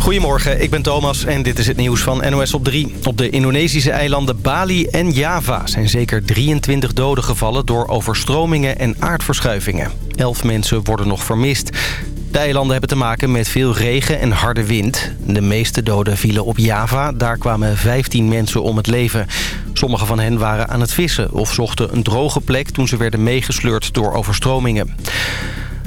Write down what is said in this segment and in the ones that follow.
Goedemorgen, ik ben Thomas en dit is het nieuws van NOS op 3. Op de Indonesische eilanden Bali en Java zijn zeker 23 doden gevallen... door overstromingen en aardverschuivingen. Elf mensen worden nog vermist. De eilanden hebben te maken met veel regen en harde wind. De meeste doden vielen op Java. Daar kwamen 15 mensen om het leven. Sommige van hen waren aan het vissen of zochten een droge plek... toen ze werden meegesleurd door overstromingen.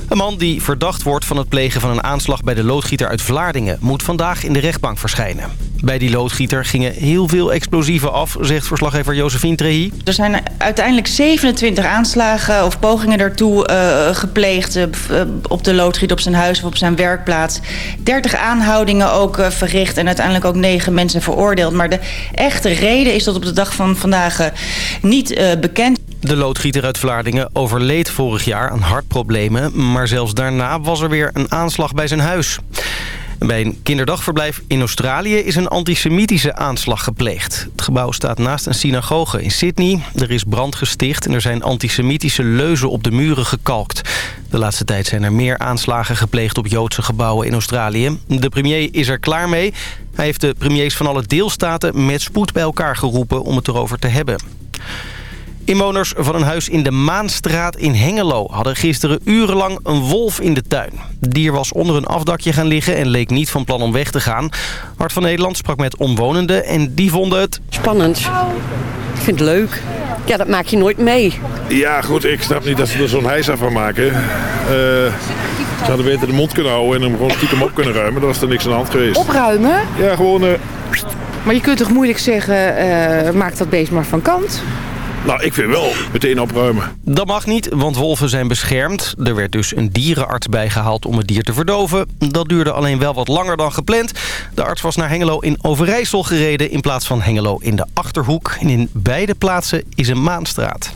Een man die verdacht wordt van het plegen van een aanslag bij de loodgieter uit Vlaardingen... moet vandaag in de rechtbank verschijnen. Bij die loodgieter gingen heel veel explosieven af, zegt verslaggever Josephine Trehi. Er zijn uiteindelijk 27 aanslagen of pogingen daartoe uh, gepleegd... Uh, op de loodgieter, op zijn huis of op zijn werkplaats. 30 aanhoudingen ook verricht en uiteindelijk ook 9 mensen veroordeeld. Maar de echte reden is tot op de dag van vandaag niet bekend. De loodgieter uit Vlaardingen overleed vorig jaar aan hartproblemen... maar zelfs daarna was er weer een aanslag bij zijn huis. Bij een kinderdagverblijf in Australië is een antisemitische aanslag gepleegd. Het gebouw staat naast een synagoge in Sydney. Er is brand gesticht en er zijn antisemitische leuzen op de muren gekalkt. De laatste tijd zijn er meer aanslagen gepleegd op Joodse gebouwen in Australië. De premier is er klaar mee. Hij heeft de premiers van alle deelstaten met spoed bij elkaar geroepen om het erover te hebben. Inwoners van een huis in de Maanstraat in Hengelo hadden gisteren urenlang een wolf in de tuin. Het dier was onder een afdakje gaan liggen en leek niet van plan om weg te gaan. Hart van Nederland sprak met omwonenden en die vonden het... Spannend. Ik vind het leuk. Ja, dat maak je nooit mee. Ja, goed, ik snap niet dat ze er zo'n hijsa van maken. Uh, ze hadden beter de mond kunnen houden en hem gewoon stiekem op kunnen ruimen. Dan was er niks aan de hand geweest. Opruimen? Ja, gewoon... Uh... Maar je kunt toch moeilijk zeggen, uh, maak dat beest maar van kant? Nou, ik vind wel meteen opruimen. Dat mag niet, want wolven zijn beschermd. Er werd dus een dierenarts bijgehaald om het dier te verdoven. Dat duurde alleen wel wat langer dan gepland. De arts was naar Hengelo in Overijssel gereden... in plaats van Hengelo in de Achterhoek. En in beide plaatsen is een maanstraat.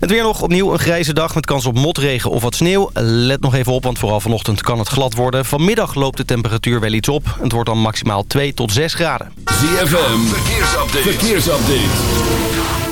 Het weer nog opnieuw een grijze dag met kans op motregen of wat sneeuw. Let nog even op, want vooral vanochtend kan het glad worden. Vanmiddag loopt de temperatuur wel iets op. Het wordt dan maximaal 2 tot 6 graden. ZFM, verkeersupdate. verkeersupdate.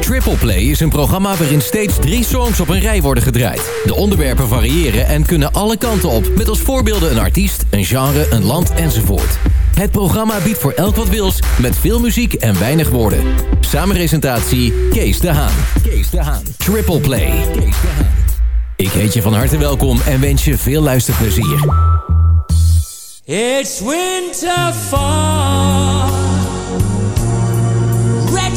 Triple Play is een programma waarin steeds drie songs op een rij worden gedraaid. De onderwerpen variëren en kunnen alle kanten op. Met als voorbeelden een artiest, een genre, een land enzovoort. Het programma biedt voor elk wat wils, met veel muziek en weinig woorden. Samenpresentatie Kees de Haan. Kees de Haan. Triple Play. Kees de Haan. Ik heet je van harte welkom en wens je veel luisterplezier. It's winter fall. Red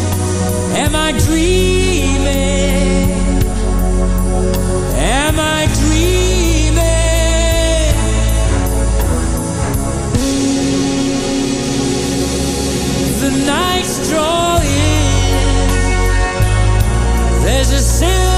There's a silky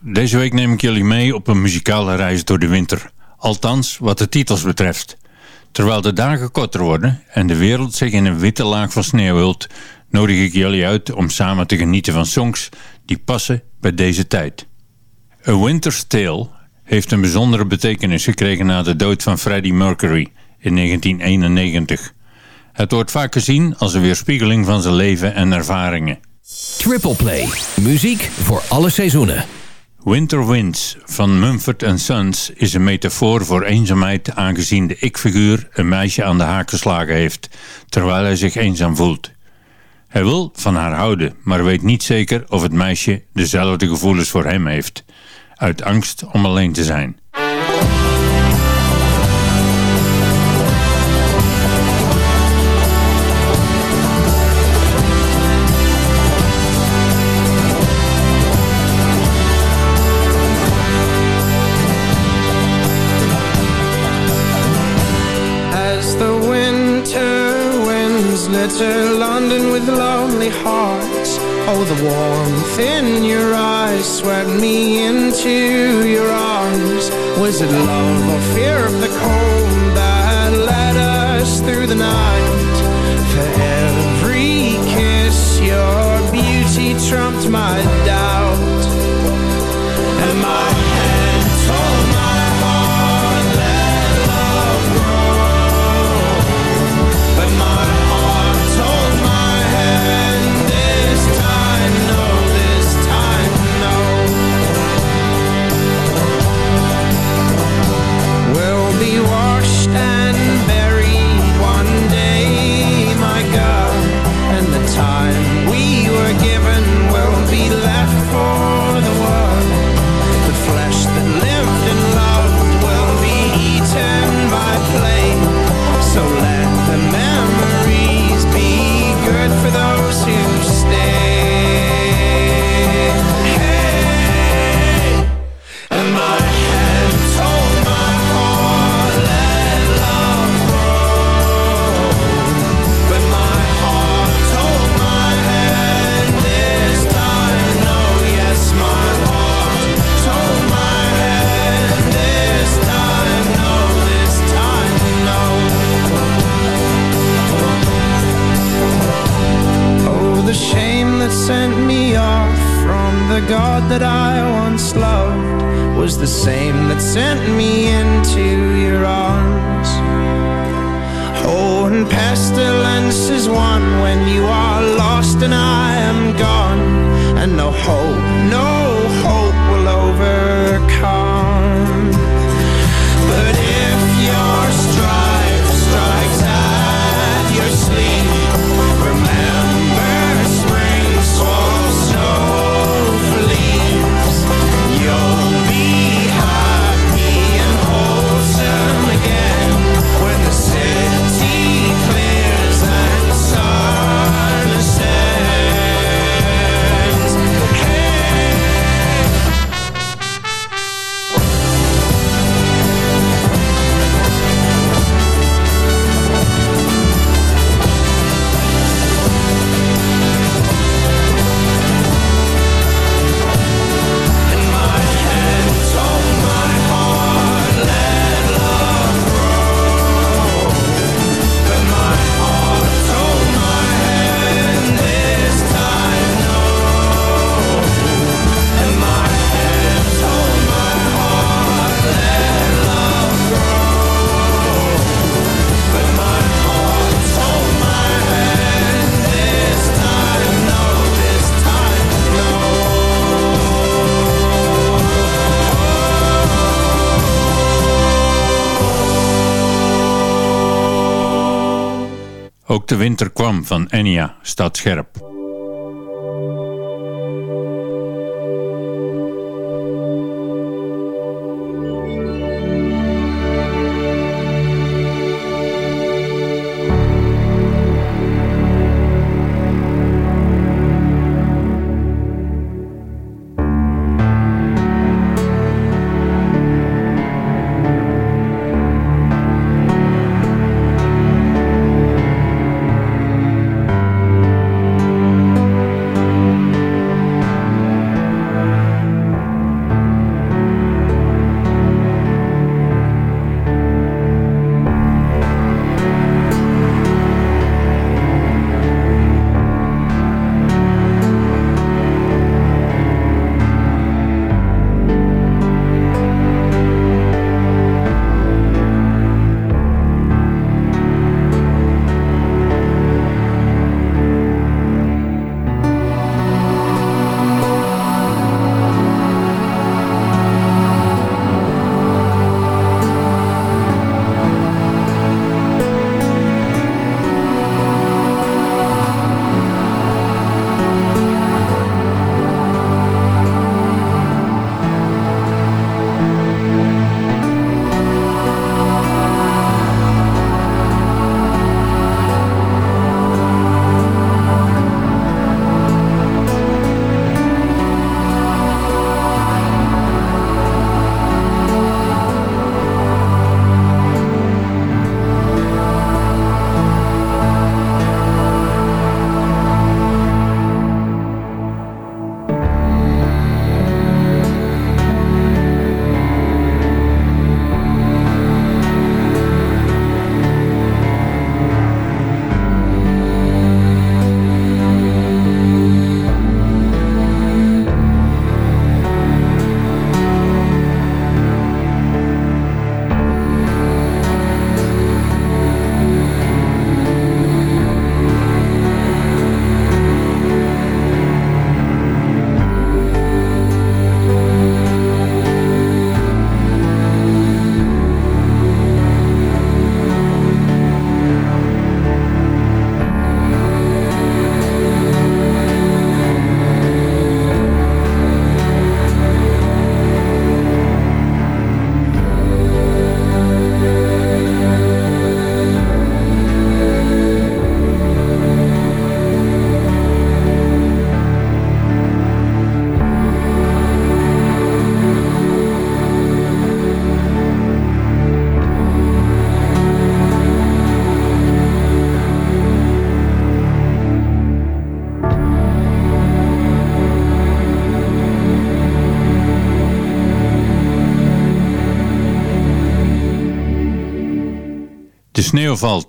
Deze week neem ik jullie mee op een muzikale reis door de winter. Althans, wat de titels betreft. Terwijl de dagen korter worden en de wereld zich in een witte laag van sneeuw hult... nodig ik jullie uit om samen te genieten van songs die passen bij deze tijd. A Winter's Tale heeft een bijzondere betekenis gekregen na de dood van Freddie Mercury in 1991. Het wordt vaak gezien als een weerspiegeling van zijn leven en ervaringen. Triple Play. Muziek voor alle seizoenen. Winter Winds van Mumford Sons is een metafoor voor eenzaamheid aangezien de ik-figuur een meisje aan de haak geslagen heeft, terwijl hij zich eenzaam voelt. Hij wil van haar houden, maar weet niet zeker of het meisje dezelfde gevoelens voor hem heeft, uit angst om alleen te zijn. Oh, the warmth in your eyes swept me into your arms Was it love or fear of the cold that led us through the night? For every kiss your beauty trumped my doubt that I once loved was the same that sent me into your arms. Oh, and pestilence is one when you are lost and I am gone, and no hope, De winter kwam van Enya staat scherp.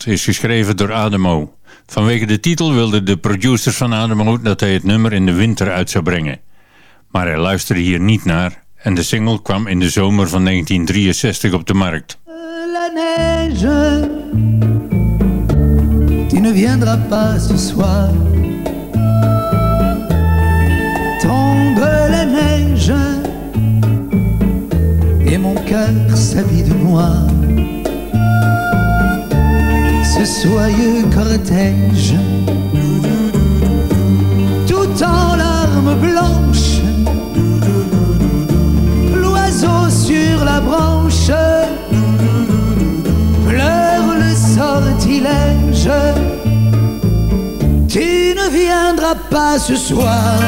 Is geschreven door Ademo. Vanwege de titel wilden de producers van Ademo dat hij het nummer in de winter uit zou brengen. Maar hij luisterde hier niet naar en de single kwam in de zomer van 1963 op de markt. Tu ne pas ce soir. La neige et mon cœur s'habille de noir. Soyeux cortège, tout en larmes blanches, l'oiseau sur la branche pleure le sortilège. Tu ne viendras pas ce soir.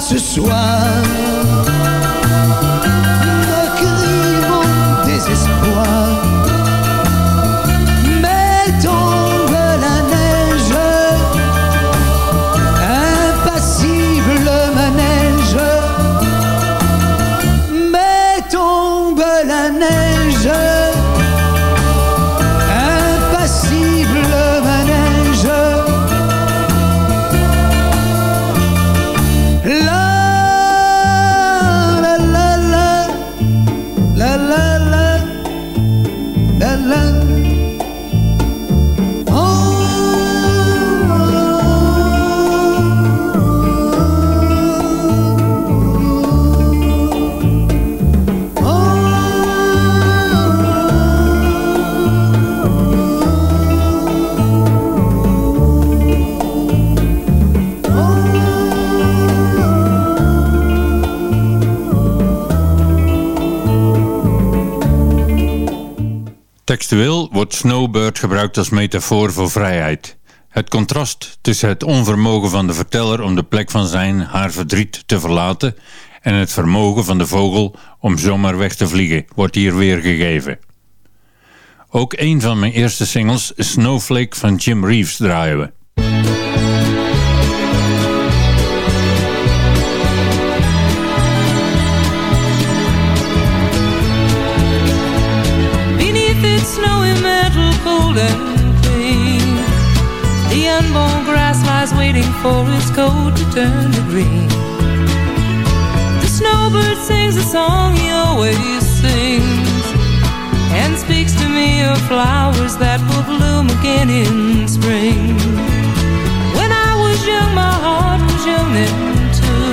Ce soir. Textueel wordt Snowbird gebruikt als metafoor voor vrijheid. Het contrast tussen het onvermogen van de verteller om de plek van zijn haar verdriet te verlaten en het vermogen van de vogel om zomaar weg te vliegen wordt hier weergegeven. Ook een van mijn eerste singles, Snowflake van Jim Reeves, draaien we. Waiting for its coat to turn to green. The snowbird sings a song he always sings, and speaks to me of flowers that will bloom again in spring. When I was young, my heart was young then too,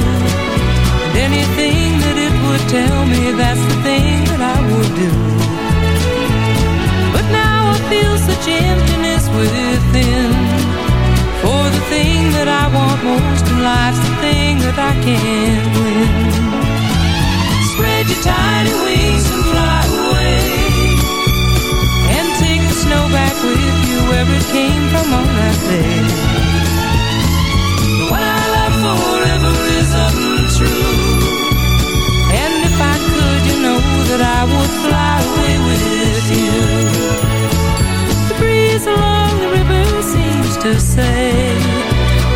and anything that it would tell me, that's the thing that I would do. But now I feel such emptiness within. For the thing that I want most in life's the thing that I can't win. Spread your tiny wings and fly away. And take the snow back with you where it came from on that day. What I love forever is untrue. And if I could, you know that I would fly away with you. The breeze along the river seems to say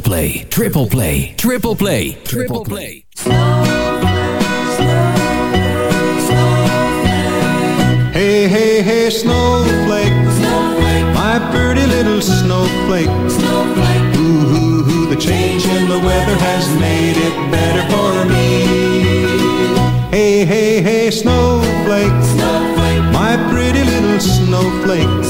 Triple play, triple play, triple play, triple play. Hey, hey, hey, snowflake. My pretty little snowflake. Ooh, ooh, ooh, the change in the weather has made it better for me. Hey, hey, hey, snowflake. My pretty little snowflake.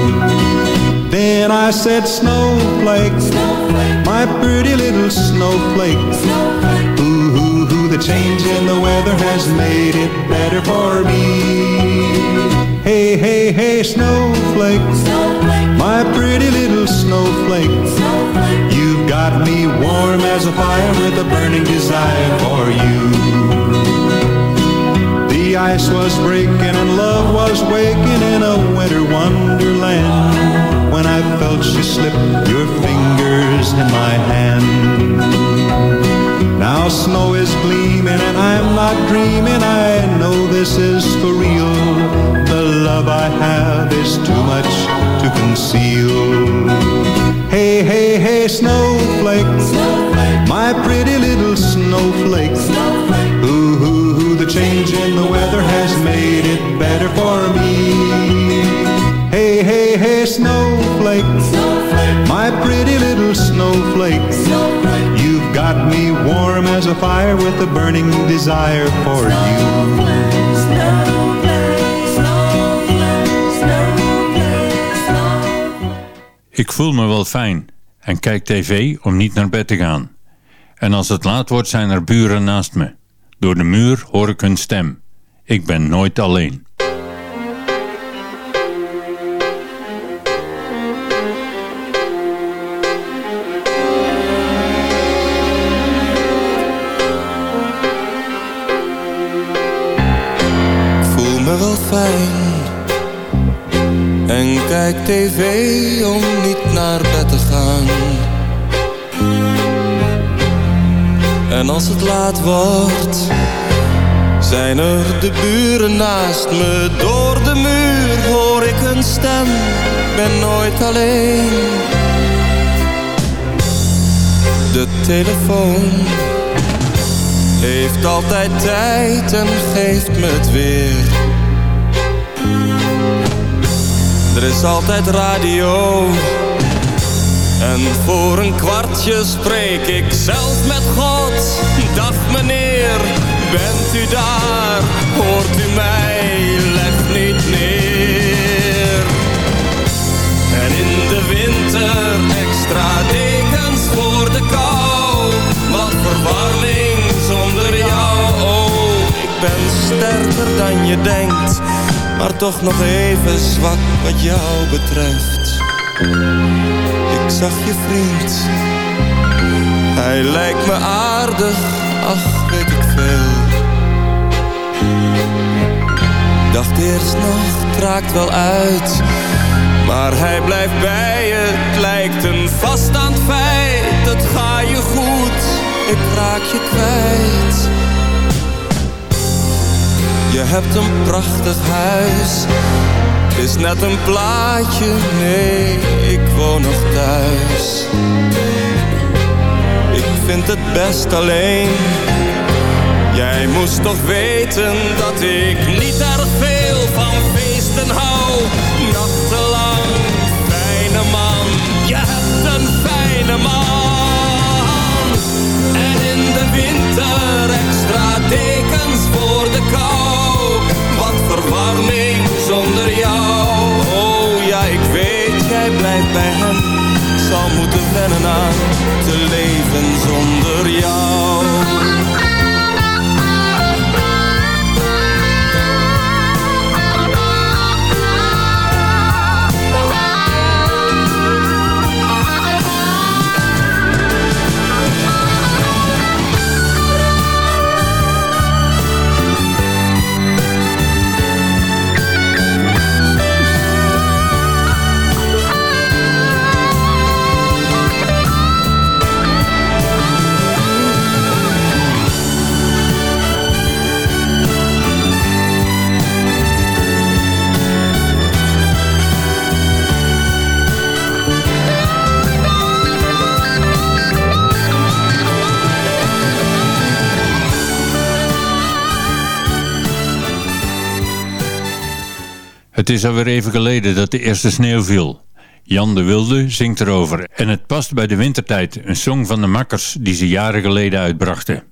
Then I said, Snowflake, my pretty little snowflake. Ooh, ooh, ooh, the change in the weather has made it better for me. Hey, hey, hey, snowflake, my pretty little snowflake. You've got me warm as a fire with a burning desire for you. The ice was breaking and love was waking in a winter wonderland when I felt you slip your fingers in my hand. Now snow is gleaming and I'm not dreaming. I know this is for real. The love I have is too much to conceal. Hey, hey, hey, snowflake. My pretty little snowflake. Ooh, ooh, ooh, the change in the weather has made it better for me. Hey, hey, hey, snowflake. My pretty little snowflake. You've got me warm as a fire with a burning desire for you. Ik voel me wel fijn en kijk tv om niet naar bed te gaan. En als het laat wordt zijn er buren naast me. Door de muur hoor ik hun stem. Ik ben nooit alleen. Fijn. En kijk tv om niet naar bed te gaan. En als het laat wordt Zijn er de buren naast me. Door de muur hoor ik een stem Ben nooit alleen. De telefoon heeft altijd tijd en geeft me het weer. Er is altijd radio. En voor een kwartje spreek ik zelf met God. Dag meneer, bent u daar? Hoort u mij? Leg niet neer. En in de winter extra dekens voor de kou. Wat verwarming zonder jou. Oh, ik ben sterker dan je denkt. Maar toch nog even zwak wat jou betreft. Ik zag je vriend. Hij lijkt me aardig, ach weet ik veel. Dacht eerst nog, het raakt wel uit. Maar hij blijft bij je, het lijkt een vaststaand feit. Het ga je goed, ik raak je kwijt. Je hebt een prachtig huis. Is net een plaatje, nee, ik woon nog thuis. Ik vind het best alleen. Jij moest toch weten dat ik niet erg bij. Ik zal moeten wennen aan te leven zonder jou. Is alweer even geleden dat de eerste sneeuw viel. Jan de Wilde zingt erover en het past bij de wintertijd, een song van de makkers die ze jaren geleden uitbrachten.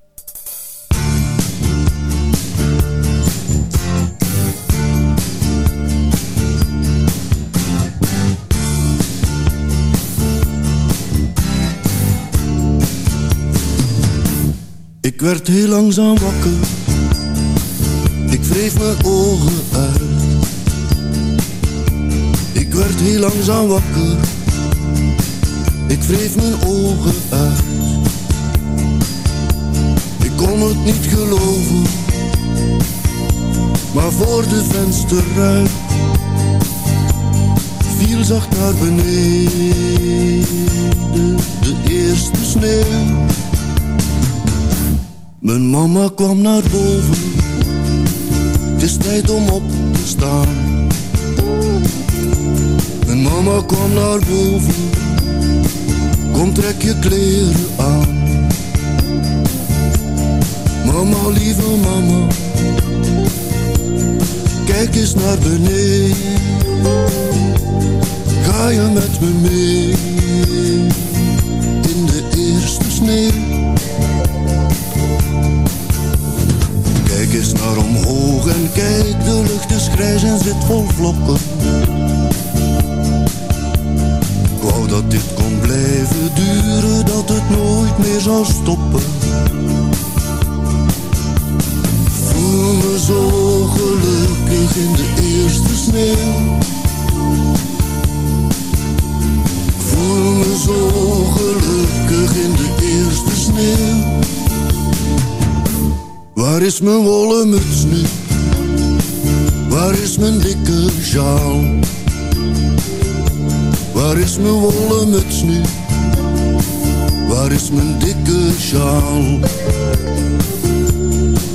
Ik werd heel langzaam wakker. Ik wreef mijn ogen uit. Werd heel langzaam wakker. Ik wreef mijn ogen uit. Ik kon het niet geloven. Maar voor de vensterruit viel zacht naar beneden de eerste sneeuw. Mijn mama kwam naar boven, het is tijd om op te staan. Mama kwam naar boven, kom trek je kleren aan. Mama, lieve mama, kijk eens naar beneden. Ga je met me mee in de eerste sneeuw? Kijk eens naar omhoog en kijk, de lucht is grijs en zit vol vlokken. Dat dit kon blijven duren, dat het nooit meer zou stoppen. Voel me zo gelukkig in de eerste sneeuw. Voel me zo gelukkig in de eerste sneeuw. Waar is mijn wollen muts nu? Waar is mijn dikke sjaal? Waar is mijn wollen muts nu? Waar is mijn dikke sjaal?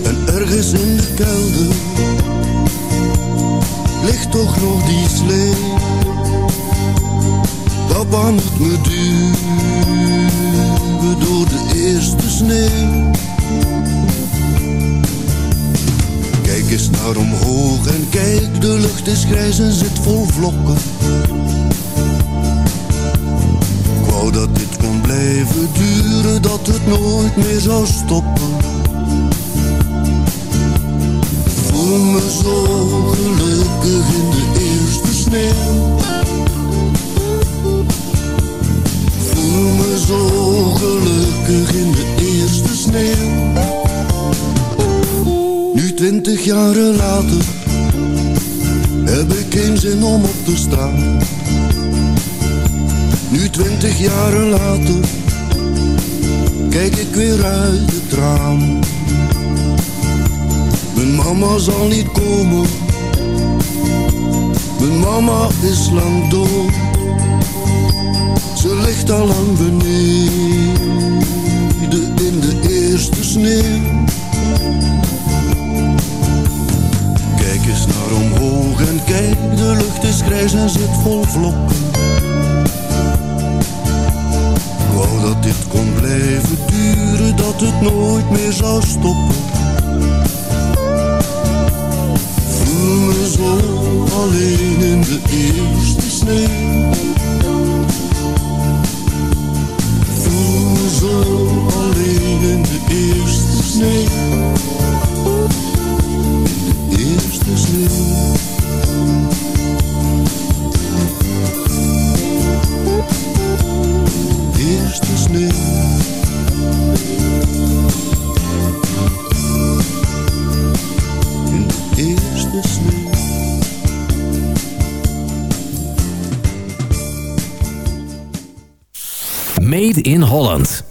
En ergens in de kelder ligt toch nog die slee. Papa moet me duwen door de eerste sneeuw. Kijk eens naar omhoog en kijk, de lucht is grijs en zit vol vlokken. Wou dat dit kon blijven duren, dat het nooit meer zou stoppen. Voel me zo gelukkig in de eerste sneeuw. Voel me zo gelukkig in de eerste sneeuw. Nu twintig jaren later heb ik geen zin om op te staan. Nu twintig jaren later kijk ik weer uit het raam. Mijn mama zal niet komen, mijn mama is lang dood. Ze ligt al lang beneden in de eerste sneeuw. Kijk eens naar omhoog en kijk, de lucht is grijs en zit vol vlokken. Dat dit kon blijven duren, dat het nooit meer zou stoppen. Voel me zo alleen in de eerste sneeuw. Voel zo Is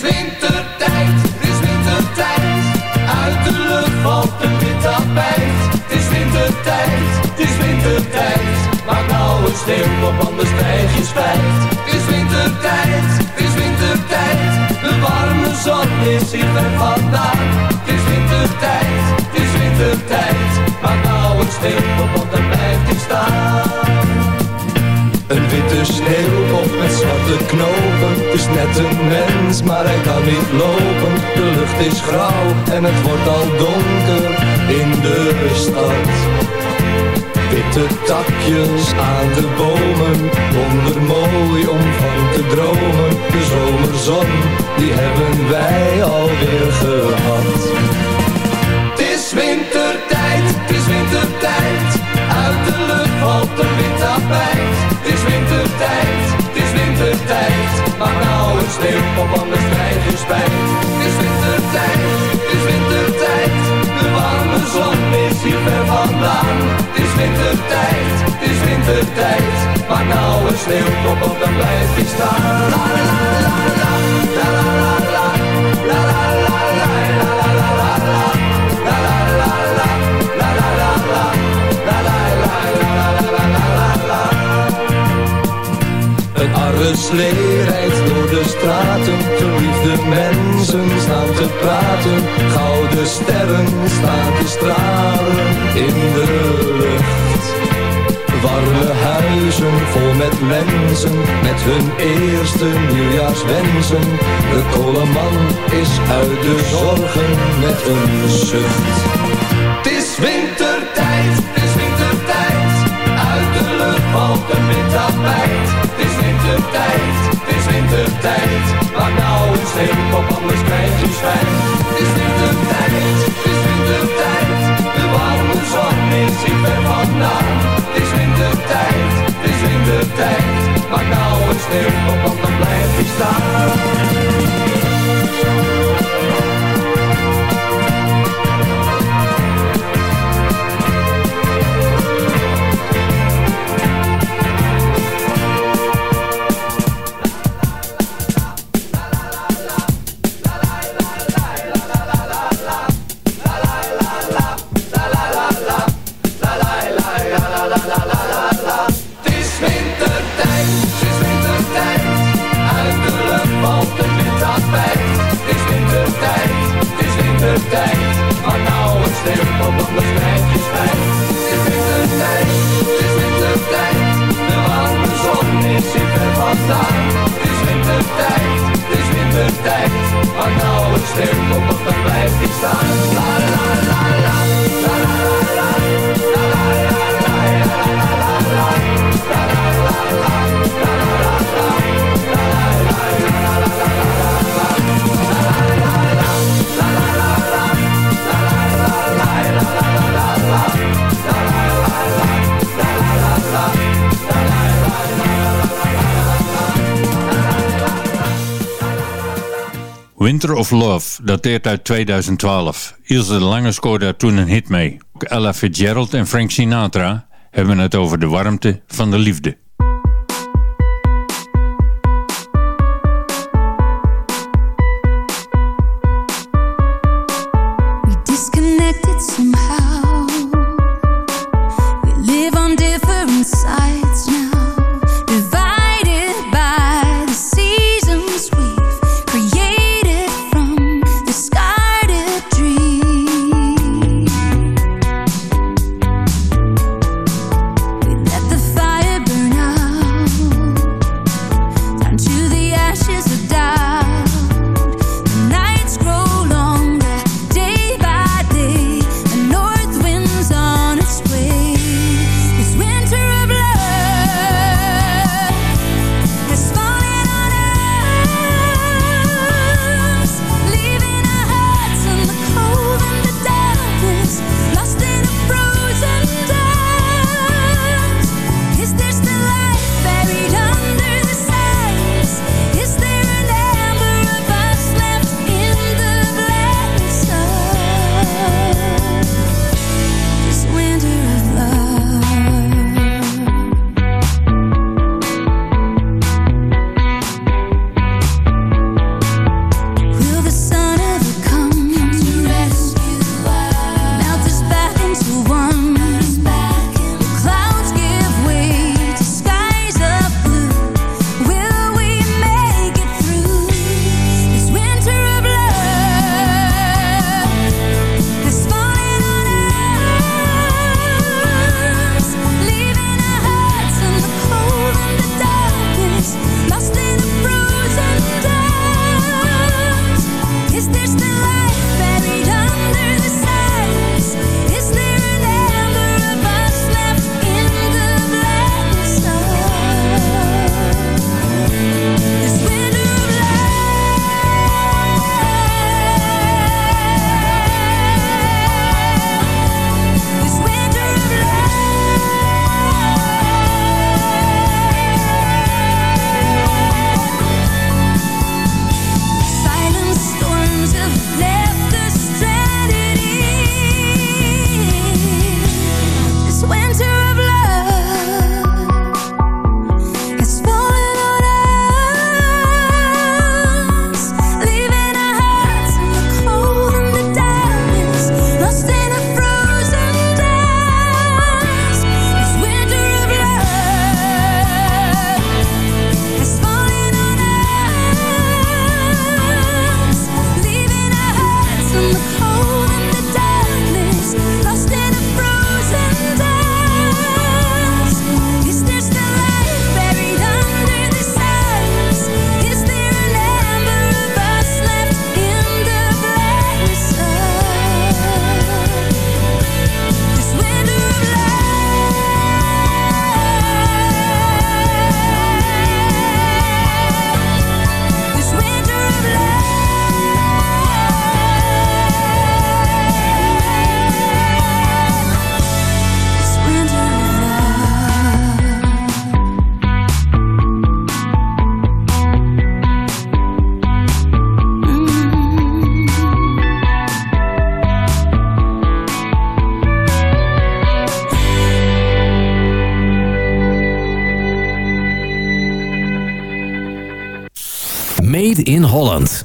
winter tijd. Is winter tijd. Uit de lucht valt de witte beit. Is winter tijd. Is winter tijd. Maakt nou een steen op anders krijg je spijt. Is winter tijd zon is hier ver vandaan. Het is wintertijd, het is wintertijd. Maak nou een sneeuwpop, want dan blijft hij staan. Een witte sneeuwpop met zwarte knopen Het is net een mens, maar hij kan niet lopen De lucht is grauw en het wordt al donker in de stad Witte takjes aan de bomen Wondermooi om van te dromen De zomerzon, die hebben wij alweer gehad het is wintertijd, het is wintertijd. Uit de lucht valt een wit. Het is wintertijd, het is wintertijd. Maak nou een sneeuwpop, anders krijg je spijt. Het is wintertijd, het is wintertijd. De warme zon is hier ver vandaan wintertijd, het is wintertijd. Maak nou een sneeuwtop op, dan blijf je staan. La la la la, la la la la, la la la la, la la la la la. Een arme slee rijdt door de straten, geliefde mensen staan te praten. Gouden sterren staan te stralen in de met mensen, met hun eerste nieuwjaarswensen. De koleman is uit de zorgen met een zucht. Het is wintertijd, het is wintertijd. Uit de lucht valt een wit tapijt. Het is wintertijd, het is wintertijd. Maak nou een sneeuwpop, anders krijg je spijt. Het is wintertijd, het is wintertijd zon is, ik ben vandaan. Het is wintertijd, het is wintertijd. Maar nou een sneeuw op, want dan blijf je staan. tijd. Pak nou een sterk op, want dan la la la, la la la la, la la la la, la la la la. Winter of Love dateert uit 2012. Ilse de Lange scoorde daar toen een hit mee. Ella Fitzgerald en Frank Sinatra hebben het over de warmte van de liefde. In Holland.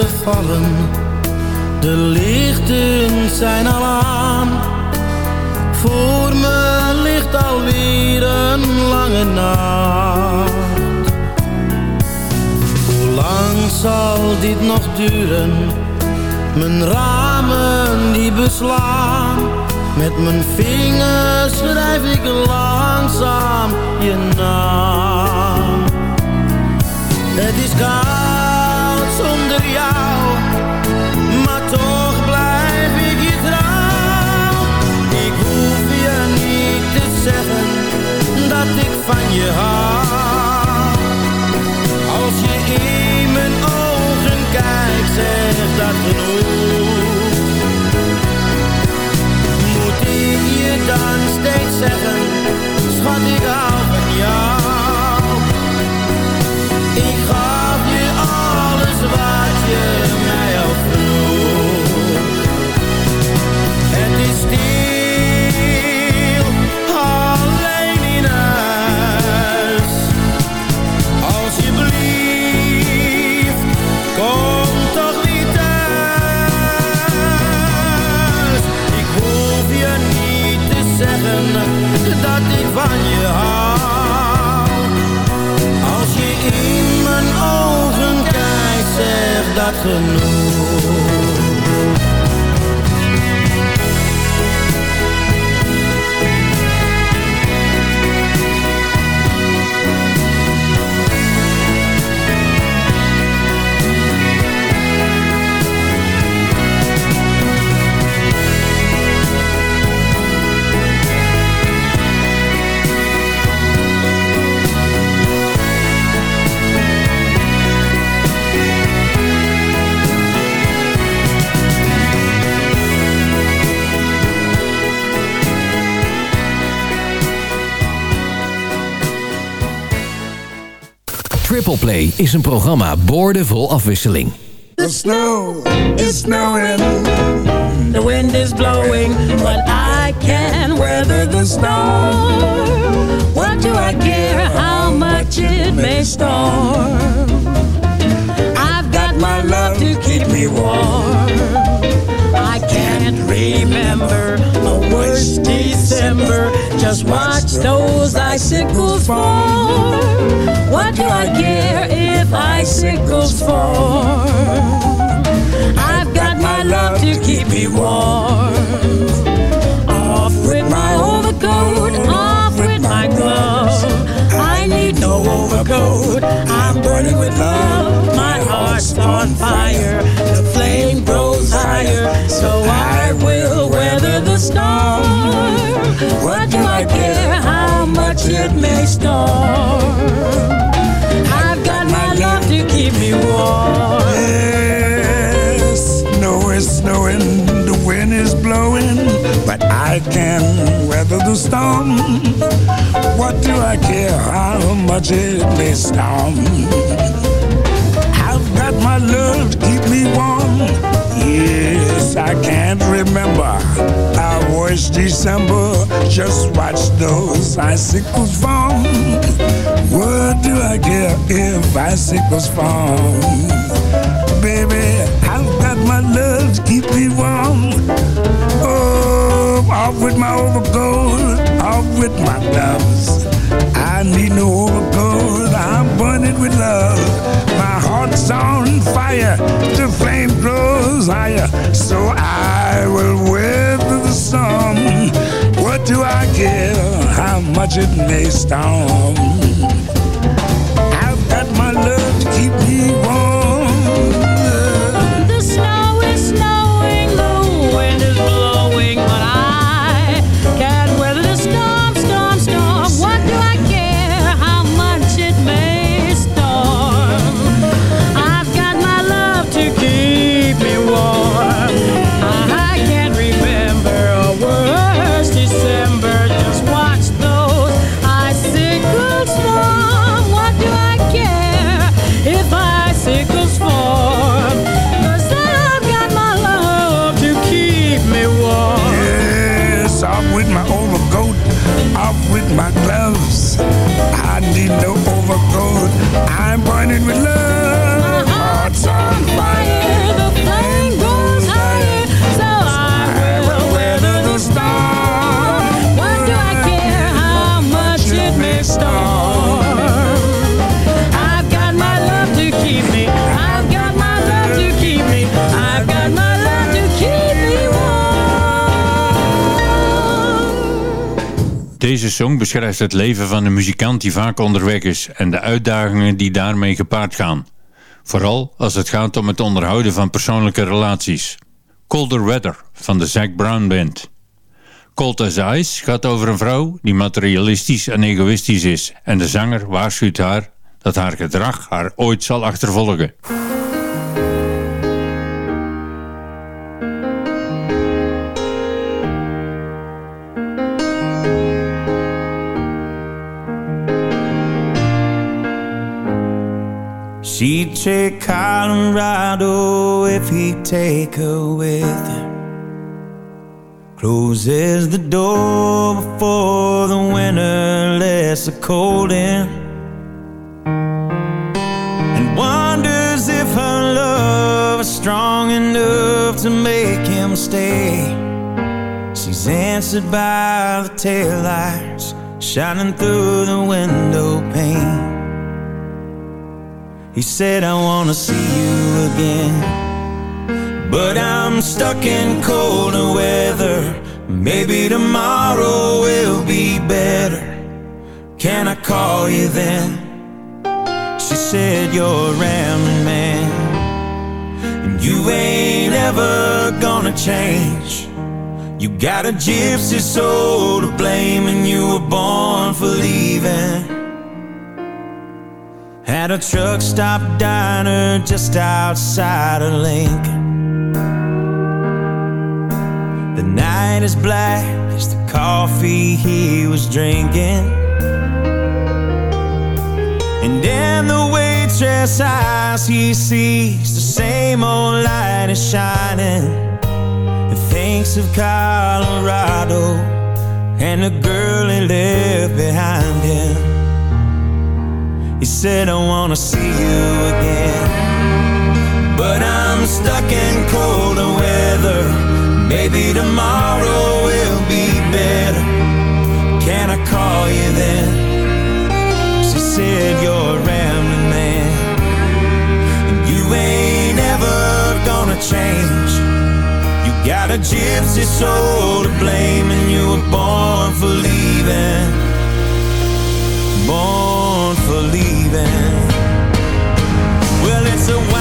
Gevallen, de lichten zijn al aan. Voor me ligt alweer een lange nacht. Hoe lang zal dit nog duren? Mijn ramen die beslaan Met mijn vingers schrijf ik langzaam je naam Het is koud zonder jou. Maar toch blijf ik je trouw. Ik hoef je niet te zeggen Dat ik van je hou. Als je in mijn ogen kijkt zegt dat genoeg. Moet ik je dan steeds zeggen Schat ik hou yeah. afternoon Is een programma boordevol afwisseling. The snow is snowing. The wind is blowing, but I can weather the storm. What do I care how much it may storm? I've got my love to keep me warm. Remember a worst December. Just watch those icicles fall. What do I care if icicles fall? I've got my love to keep me warm. Off with my overcoat, off with my gloves. I need no overcoat. I'm burning with love. My heart's on fire fire, so I will weather the storm. What do I care how much it may storm? I've got my love to keep me warm. Yes, snow is snowing, the wind is blowing, but I can weather the storm. What do I care how much it may storm? I've got my love to keep me warm. Yes, I can't remember I was December. Just watch those icicles fall. What do I care if icicles fall? Baby, I've got my love to keep me warm. Oh, off with my overcoat, off with my gloves. I need no overcoat, I'm burning with love. My heart's on fire, the flame grows higher, so I will weather the storm. What do I care how much it may storm? I've got my love to keep me warm. I'm burning with love. Deze song beschrijft het leven van een muzikant die vaak onderweg is en de uitdagingen die daarmee gepaard gaan. Vooral als het gaat om het onderhouden van persoonlijke relaties. Colder Weather van de Zac Brown Band. Cold as Ice gaat over een vrouw die materialistisch en egoïstisch is en de zanger waarschuwt haar dat haar gedrag haar ooit zal achtervolgen. She'd take Colorado if he'd take her with him. Closes the door before the winter lets the cold in. And wonders if her love is strong enough to make him stay. She's answered by the taillights shining through the window pane. He said, I wanna see you again. But I'm stuck in colder weather. Maybe tomorrow will be better. Can I call you then? She said, You're a rambling man. And you ain't ever gonna change. You got a gypsy soul to blame, and you were born for leaving. At a truck stop diner just outside of Lincoln. The night is black as the coffee he was drinking. And in the waitress eyes he sees the same old light is shining. And thinks of Colorado and the girl he left behind him. He said, I wanna see you again. But I'm stuck in colder weather. Maybe tomorrow will be better. Can I call you then? She said, You're a rambling man. And you ain't ever gonna change. You got a gypsy soul to blame, and you were born for leaving. Born leaving. Well, it's a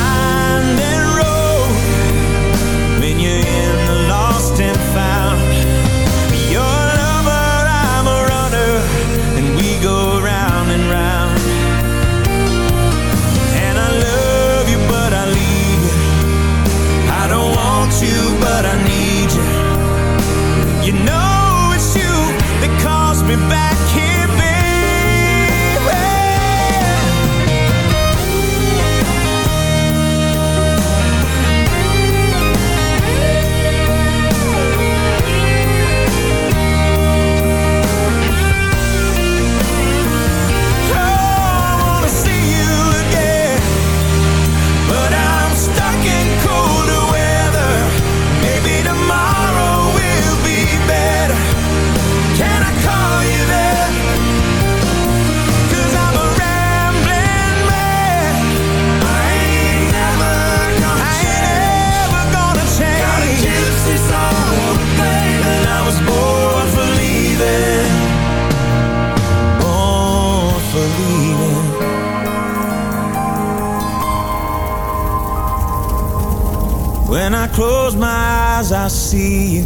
close my eyes, I see you.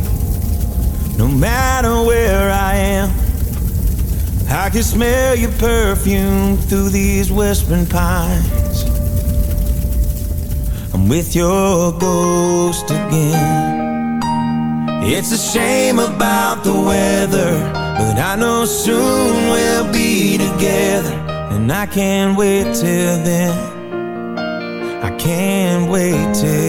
No matter where I am, I can smell your perfume through these whispering pines. I'm with your ghost again. It's a shame about the weather, but I know soon we'll be together. And I can't wait till then. I can't wait till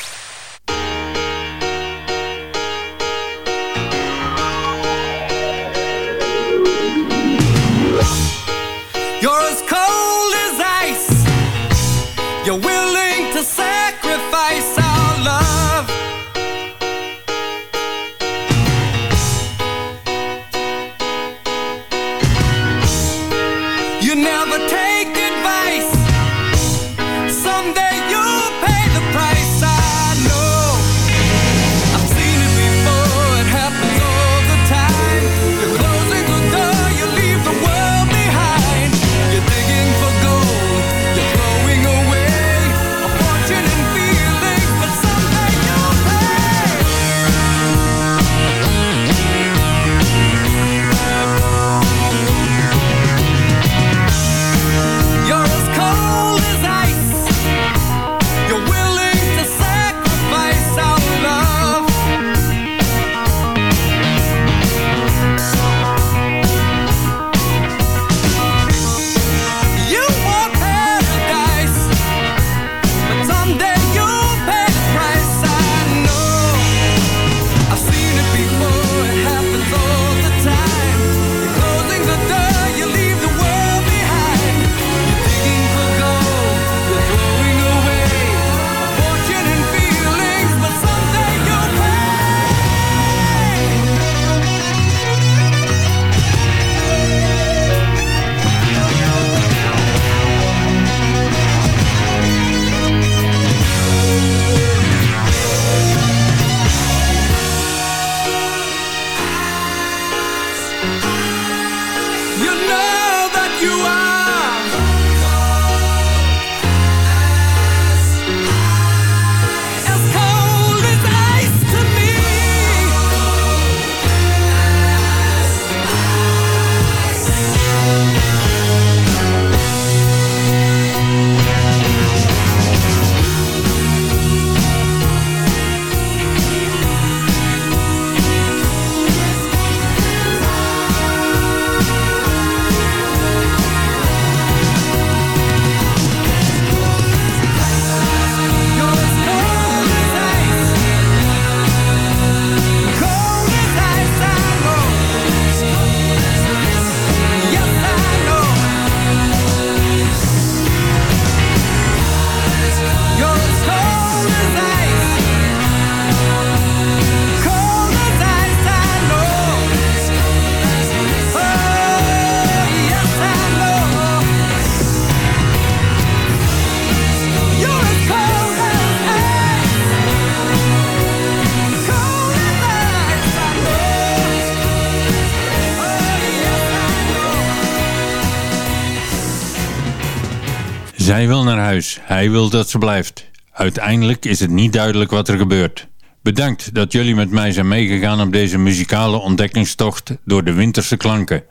Huis, hij wil dat ze blijft. Uiteindelijk is het niet duidelijk wat er gebeurt. Bedankt dat jullie met mij zijn meegegaan op deze muzikale ontdekkingstocht door de winterse klanken.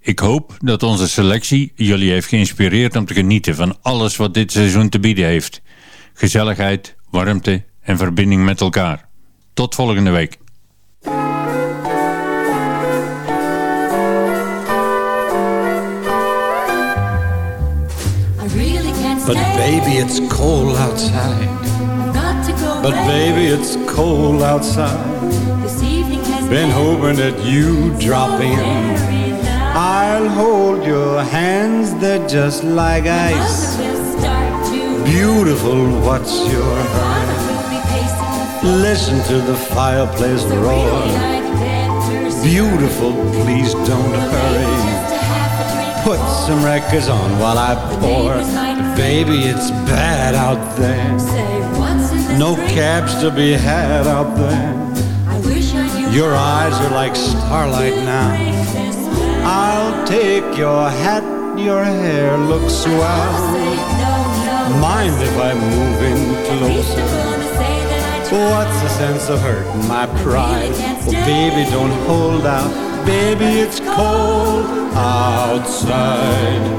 Ik hoop dat onze selectie jullie heeft geïnspireerd om te genieten van alles wat dit seizoen te bieden heeft. Gezelligheid, warmte en verbinding met elkaar. Tot volgende week. But baby, it's cold outside. But baby, it's cold outside. Been hoping that you drop in. I'll hold your hands, they're just like ice. Beautiful, what's your hurry? Listen to the fireplace roar. Beautiful, please don't hurry. Some records on while I pour. Baby, it's bad out there. No cabs to be had out there. Your eyes are like starlight now. I'll take your hat, your hair looks swell. Mind if I move in closer? What's the sense of hurting my pride? Well, baby, don't hold out. Baby, it's cold outside.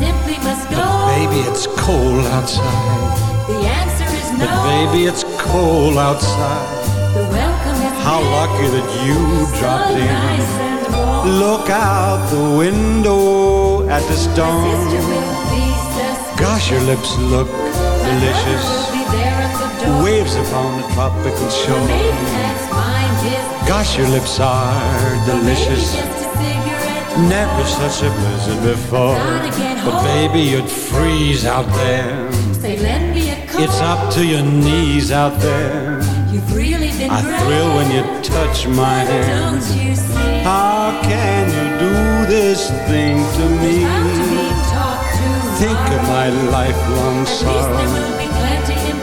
Baby, it's cold outside. The answer is no. But baby, it's cold outside. The welcome is How lucky that you dropped nice in. warm. Look out the window at the storm. Gosh, your lips look delicious. Waves upon the tropical shore. Gosh, your lips are delicious. Never such a blizzard before. But baby, you'd freeze out there. It's up to your knees out there. I thrill when you touch my hand. How can you do this thing to me? Think of my lifelong sorrow.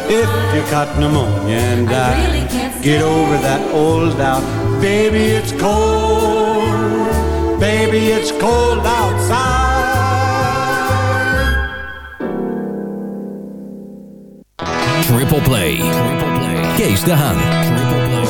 If you caught pneumonia and die, get over that old doubt. Baby, it's cold. Baby, it's cold outside. Triple Play. Kees de Haan. The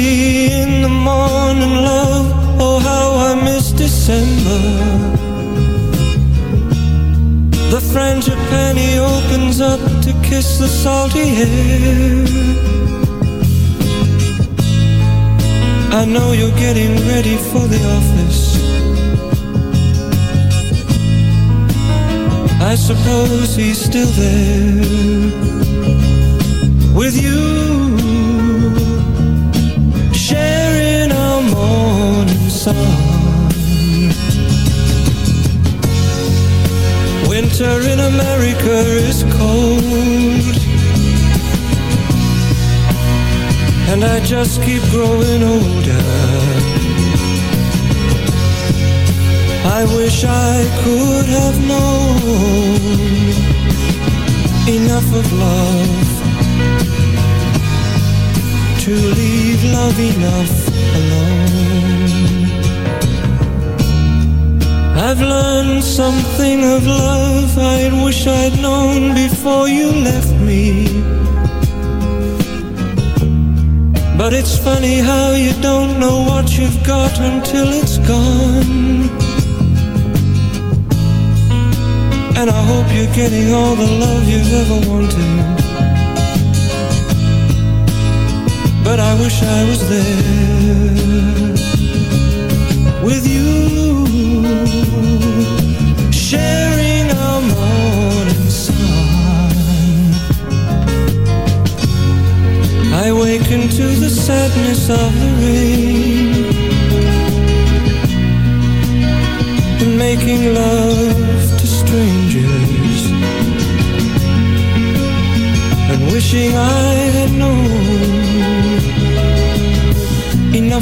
in the morning, love. Oh, how I miss December. The frangipani opens up to kiss the salty air. I know you're getting ready for the office. I suppose he's still there with you, sharing our morning sun. Winter in America is cold, and I just keep growing older. I wish I could have known enough of love to leave love enough alone. I've learned something of love I wish I'd known before you left me. But it's funny how you don't know what you've got until it's gone. And I hope you're getting all the love you've ever wanted. But I wish I was there with you, sharing our morning sun. I waken to the sadness of the rain. And making love to strangers. And wishing I had known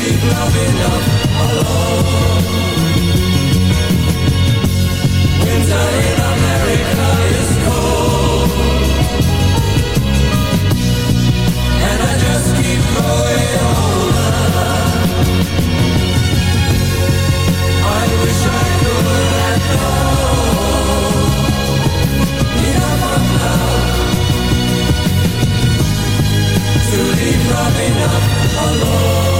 Leave love enough alone Winter in America is cold And I just keep growing older I wish I could have known Enough of love To leave enough alone